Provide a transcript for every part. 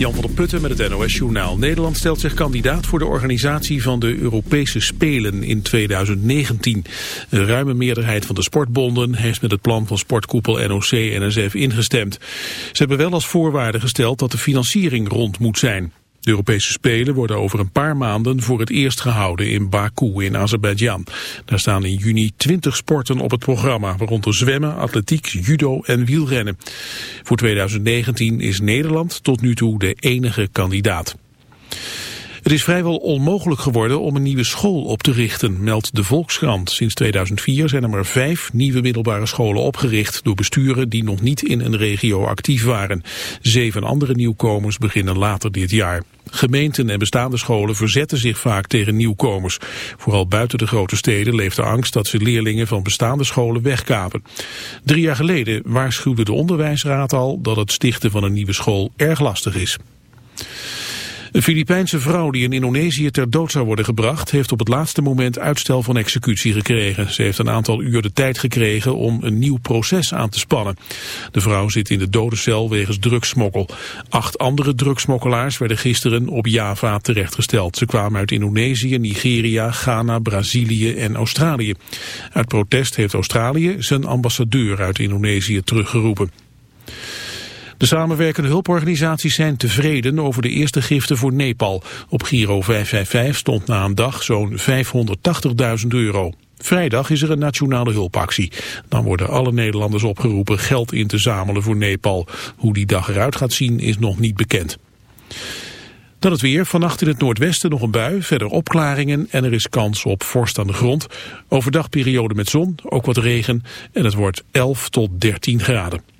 Jan van der Putten met het NOS-journaal. Nederland stelt zich kandidaat voor de organisatie van de Europese Spelen in 2019. Een ruime meerderheid van de sportbonden heeft met het plan van sportkoepel NOC-NSF ingestemd. Ze hebben wel als voorwaarde gesteld dat de financiering rond moet zijn. De Europese Spelen worden over een paar maanden voor het eerst gehouden in Baku in Azerbeidzjan. Daar staan in juni 20 sporten op het programma, waaronder zwemmen, atletiek, judo en wielrennen. Voor 2019 is Nederland tot nu toe de enige kandidaat. Het is vrijwel onmogelijk geworden om een nieuwe school op te richten, meldt de Volkskrant. Sinds 2004 zijn er maar vijf nieuwe middelbare scholen opgericht door besturen die nog niet in een regio actief waren. Zeven andere nieuwkomers beginnen later dit jaar. Gemeenten en bestaande scholen verzetten zich vaak tegen nieuwkomers. Vooral buiten de grote steden leeft de angst dat ze leerlingen van bestaande scholen wegkapen. Drie jaar geleden waarschuwde de onderwijsraad al dat het stichten van een nieuwe school erg lastig is. Een Filipijnse vrouw die in Indonesië ter dood zou worden gebracht... heeft op het laatste moment uitstel van executie gekregen. Ze heeft een aantal uur de tijd gekregen om een nieuw proces aan te spannen. De vrouw zit in de dodencel wegens drugsmokkel. Acht andere drugsmokkelaars werden gisteren op Java terechtgesteld. Ze kwamen uit Indonesië, Nigeria, Ghana, Brazilië en Australië. Uit protest heeft Australië zijn ambassadeur uit Indonesië teruggeroepen. De samenwerkende hulporganisaties zijn tevreden over de eerste giften voor Nepal. Op Giro 555 stond na een dag zo'n 580.000 euro. Vrijdag is er een nationale hulpactie. Dan worden alle Nederlanders opgeroepen geld in te zamelen voor Nepal. Hoe die dag eruit gaat zien is nog niet bekend. Dan het weer. Vannacht in het noordwesten nog een bui. Verder opklaringen en er is kans op vorst aan de grond. Overdag periode met zon, ook wat regen. En het wordt 11 tot 13 graden.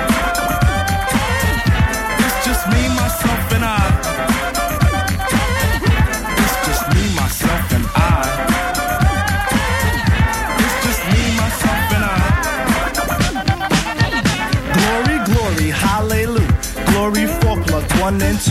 two. But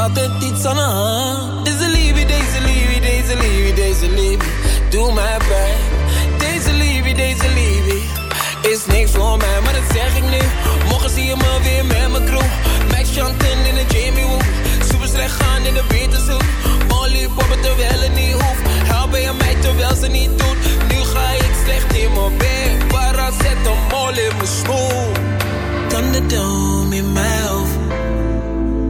altijd iets aan de hand. Deze liefde, deze liefde, deze liefde, deze liefde, doe mij pijn. Deze liefde, deze liefde, is niks voor mij, maar dat zeg ik nu. Morgen zie je me weer met mijn crew. Max Chanten in de Jamie Woo. Super slecht gaan in de Beterzoek. Molly poppen terwijl het niet hoeft. Helpen je mij terwijl ze niet doet. Nu ga ik slecht in mijn bed. Para zet een mol in mijn schoen. Thunderdome in mijn hoofd.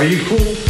Are you cool?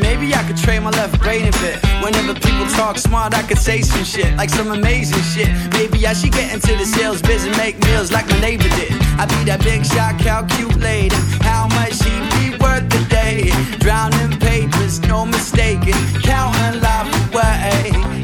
Maybe I could trade my left brain a bit. Whenever people talk smart, I could say some shit, like some amazing shit. Maybe I should get into the sales biz and make meals like my neighbor did. I'd be that big shot calculator. How much she be worth today? Drowning papers, no mistaking. Counting life away.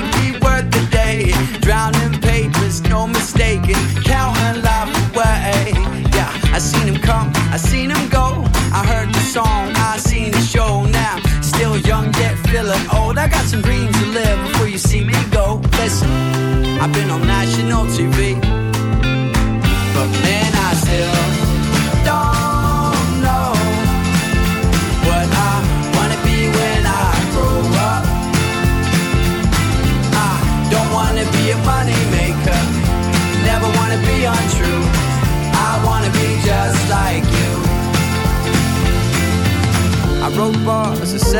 a day. Drowning papers, no mistaking, counting life away. Yeah, I seen him come, I seen him go. I heard the song, I seen the show. Now, still young yet feeling old. I got some dreams to live before you see me go. Listen, I've been on national TV, but man, I still don't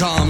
com.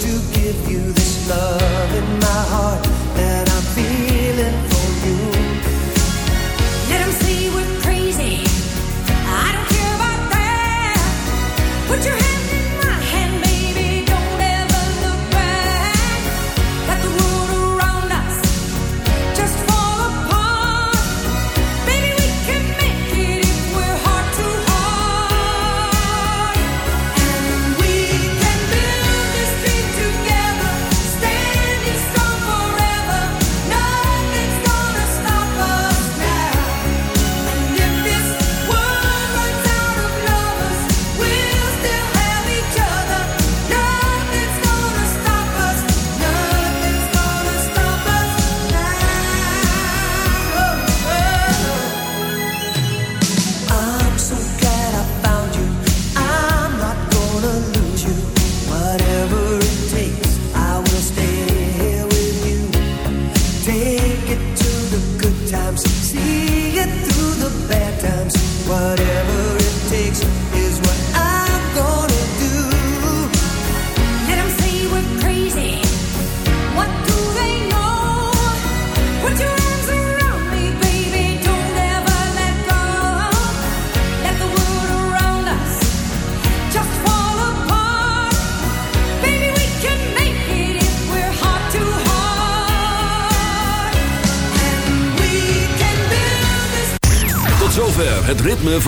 to give you this love.